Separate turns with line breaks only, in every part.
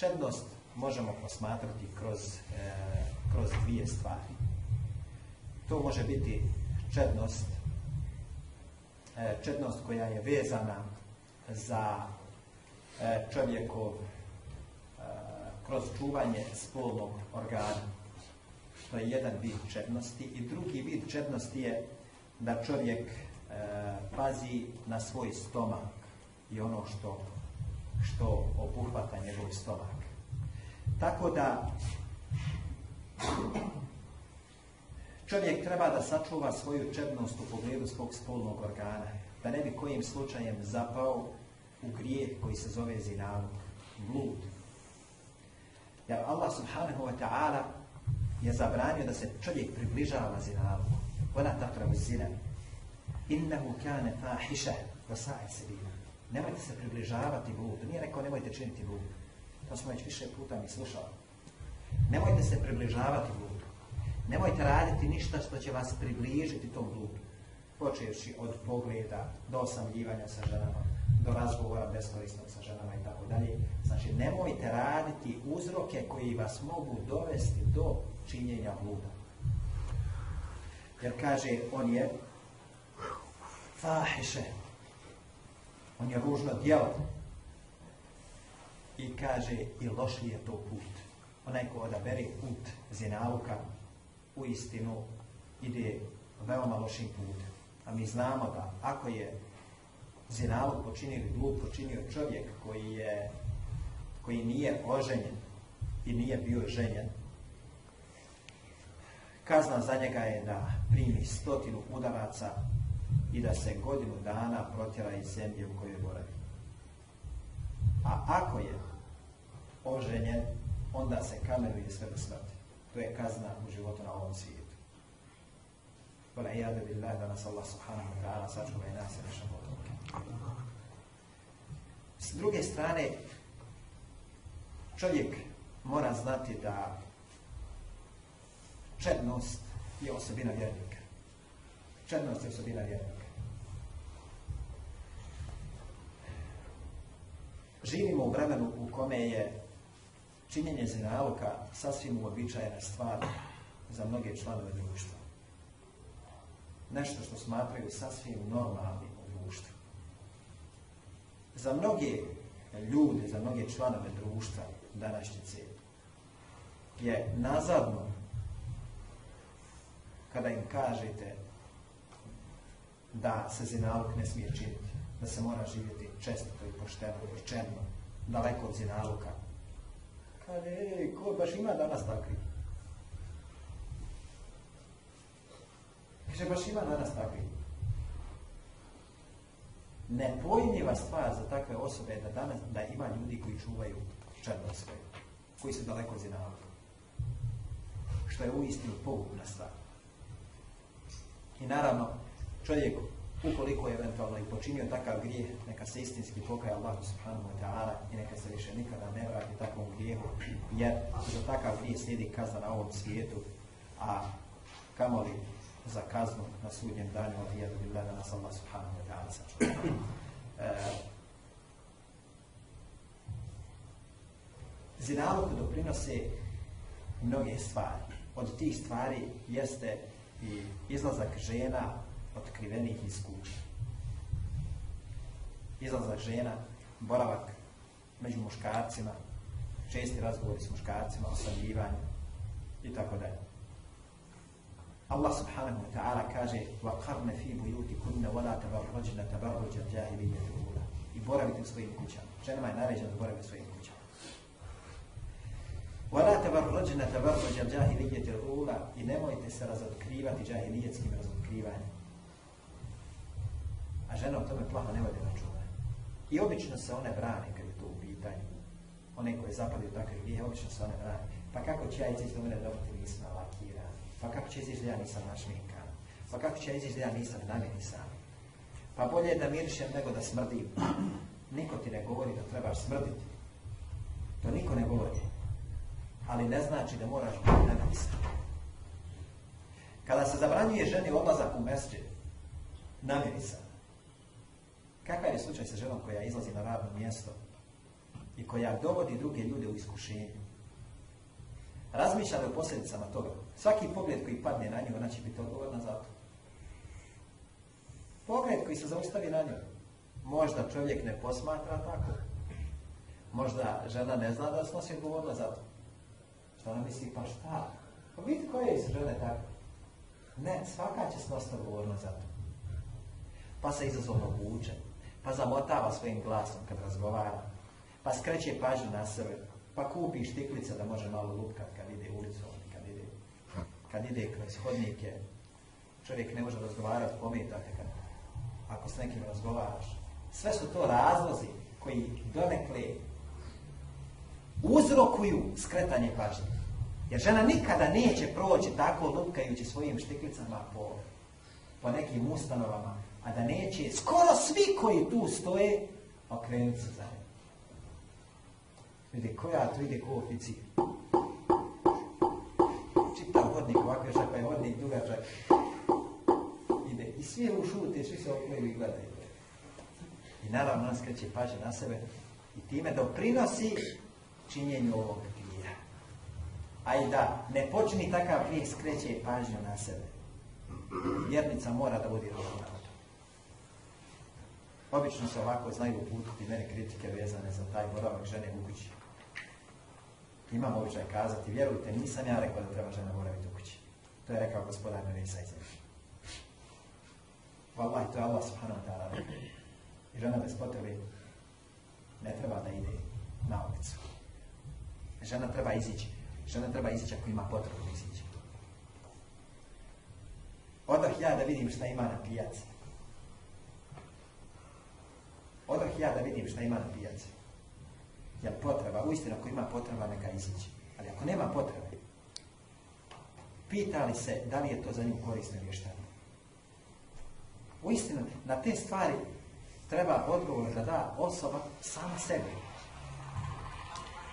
Čednost možemo posmatrati kroz, e, kroz dvije stvari. To može biti čednost, e, čednost koja je vezana za e, čovjekov kroz čuvanje spolnog organa. To je jedan vid čednosti. I drugi vid čednosti je da čovjek pazi na svoj stomak i ono što, što obuhvata njegov stomak. Tako da čovjek treba da sačuva svoju čednost u pogledu svog spolnog organa, da ne bi kojim slučajem zapao u grijeh koji se zove zinalog, blud. Jer Allah subhanahu wa ta'ala je zabranio da se čovjek približava zinalogu. Ona takravu zina. Innahu kane fahiša wa se Nemojte se približavati bludu. Nije rekao nemojte činiti blud. To smo već više puta mi slušali. Nemojte se približavati bludu. Nemojte raditi ništa što će vas približiti tom bludu. Počevši od pogleda do osamljivanja sa ženama, do razgovora beskorisnog sa ženama i tako dalje. Znači, nemojte raditi uzroke koji vas mogu dovesti do činjenja bluda. Jer kaže, on je fahiše, on je ružno djelo. I kaže, i loši je to put. Onaj ko odabere put zinaluka, u istinu ide veoma lošim putem. A mi znamo da ako je zinaluk počinio ili počinio čovjek koji, je, koji nije oženjen i nije bio ženjen, kazna za njega je da primi stotinu udaraca i da se godinu dana protjera iz zemlje u kojoj boravi. A ako je oženjen, onda se kameruje sve do smrti. To je kazna u životu na ovom svijetu. Vela ijadu billah da nas Allah subhanahu wa ta'ala sačuva i nas i naša S druge strane, čovjek mora znati da čednost je osobina vjernika. Čednost je osobina vjernika. Živimo u vremenu u kome je činjenje zinaloka sasvim uobičajena stvar za mnoge članove društva. Nešto što smatraju sasvim normalnim u društvu. Za mnoge ljude, za mnoge članove društva današnjice je nazadno kada im kažete da se zinalog ne smije činiti, da se mora živjeti često i pošteno i černo, daleko od zinaluka. Ej, ko baš ima danas takvi? Kaže, baš ima danas takvi. Nepojmljiva stvar za takve osobe je da danas da ima ljudi koji čuvaju černo svoje, koji su daleko od zinaluka. Što je uistinu pogubna stvar. I naravno, čovjek ukoliko je eventualno i počinio takav grijeh, neka se istinski pokaja Allah subhanahu wa ta'ala i neka se više nikada ne vrati takvom grijehu, jer za takav grijeh slijedi kazna na ovom svijetu, a kamoli za kaznu na sudnjem danju od jedu bi da nas Allah subhanahu wa ta'ala Zinaluku doprinose mnoge stvari. Od tih stvari jeste i izlazak žena otkrivenih iz kuće. Izlazak žena, boravak među muškarcima, česti razgovori s muškarcima, osamljivanje i tako dalje. Allah subhanahu wa ta'ala kaže وَقَرْنَ فِي بُيُوتِكُنَّ وَلَا تَبَرْرَجْنَ تَبَرُّجَ الْجَاهِلِيَّةِ الْأُولَى I boravite u svojim kućama. Ženama je naređeno da borave u svojim kućama. وَلَا تَبَرْرَجْنَ تَبَرُّجَ الْجَاهِلِيَّةِ الْأُولَى I nemojte se razotkrivati džahilijetskim razotkrivanjem. A žena o tome plaho ne vode računa. I obično se one brane kad je to u pitanju. One koje zapadaju takve grije, obično se one brane. Pa kako će ja izići do mene da ti nisam lakiran? Pa kako će izići da ja nisam našminkan? Pa kako će ja izići da ja nisam namirisan? Pa bolje je da mirišem nego da smrdim. Niko ti ne govori da trebaš smrditi. To niko ne govori. Ali ne znači da moraš biti namirisan. Kada se zabranjuje ženi odlazak u mesđe, namirisan, Kakav je slučaj sa ženom koja izlazi na radno mjesto i koja dovodi druge ljude u iskušenje. Razmišljali o posljedicama toga. Svaki pogled koji padne na nju, ona će biti odgovorna za to. Pogled koji se zaustavi na nju. Možda čovjek ne posmatra tako. Možda žena ne zna da snosi odgovorna za to. Što ona misli, pa šta? Pa vidi koje su žene tako. Ne, svaka će snositi odgovornost za to. Pa se izazovno vuče, pa zamotava svojim glasom kad razgovara, pa skreće pažnju na sebe, pa kupi štiklice da može malo lupkat kad ide ulicom, kad ide, kad ide kroz hodnike. Čovjek ne može razgovarati, pometate kad, ako s nekim razgovaraš. Sve su to razlozi koji donekle uzrokuju skretanje pažnje. Jer žena nikada neće proći tako lupkajući svojim štiklicama po, po nekim ustanovama, a da neće skoro svi koji tu stoje okrenuti se za njim. Vidi, koja tu ide ko oficir. Čitav hodnik ovako još pa je hodnik dugačak. Ide. I svi u šute, svi se okreju i gledaju. I naravno on skreće pažnje na sebe i time doprinosi činjenju ovog grija. A i da ne počini takav grijeh skreće pažnju na sebe. Vjernica mora da vodi računa Obično se ovako znaju uputiti mene kritike vezane za taj boravak žene u kući. Imam običaj kazati, vjerujte, nisam ja rekao da treba žena boraviti u kući. To je rekao gospodar Nisa iz Wallahi, to je Allah subhanahu wa ta'ala rekao. I žena bez potrebe ne treba da ide na ulicu. Žena treba izići. Žena treba izići ako ima potrebu izići. Odah ja da vidim šta ima na pijaci. Odah ja da vidim šta ima na pijaci. Jel potreba, uistinu ako ima potreba neka izići. Ali ako nema potrebe, pita li se da li je to za nju korisno ili šta Uistinu, na te stvari treba odgovor da da osoba sama sebi.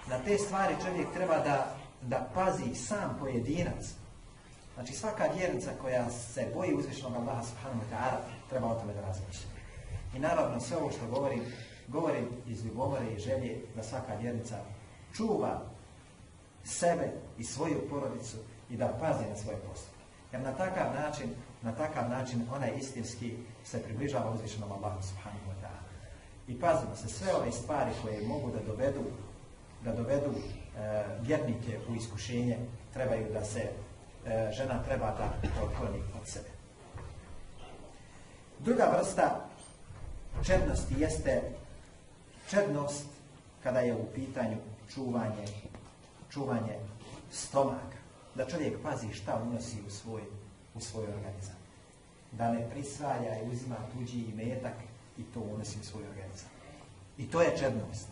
Na te stvari čovjek treba da, da pazi sam pojedinac. Znači svaka vjernica koja se boji uzvišnog Allaha subhanahu wa ta'ala treba o tome da razmišlja. I naravno sve ovo što govorim, govorim iz ljubomore i želje da svaka vjernica čuva sebe i svoju porodicu i da pazi na svoje postupke. Jer na takav način, na takav način ona istinski se približava uzvišenom Allahu subhanahu wa ta'ala. I pazimo se, sve ove stvari koje mogu da dovedu da dovedu e, vjernike u iskušenje, trebaju da se e, žena treba da otkloni od sebe. Druga vrsta čednosti jeste čednost kada je u pitanju čuvanje, čuvanje stomaka. Da čovjek pazi šta unosi u svoj, u svoj organizam. Da ne prisvaja i uzima tuđi imetak i to unosi u svoj organizam. I to je čednost.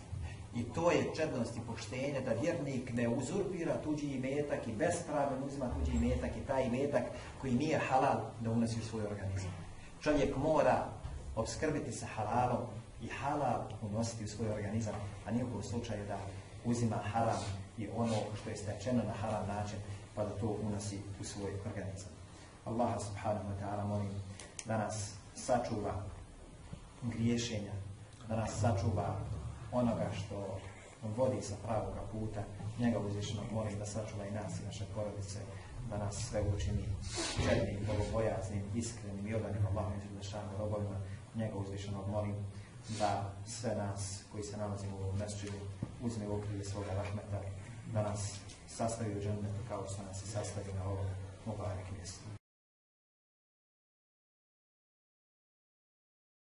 I to je čednost i poštenje da vjernik ne uzurpira tuđi imetak i bespravno uzima tuđi imetak i taj imetak koji nije halal da unosi u svoj organizam. Čovjek mora obskrbiti se halalom i halal unositi u svoj organizam, a nijekom slučaju da uzima haram i ono što je stečeno na haram način, pa da to unosi u svoj organizam. Allah subhanahu wa ta'ala molim da nas sačuva griješenja, da nas sačuva onoga što vodi sa pravoga puta, njega uzvišenog molim da sačuva i nas i naše porodice, da nas sve učini čednim, bogobojaznim, iskrenim i odanim Allahom i robovima, njega uzvišenog molim da sve nas koji se nalazimo u ovom mesčidu uzme u okrilje svoga rahmeta, da nas sastavi u džennetu kao što nas i sastavi na ovom mubarek mjestu.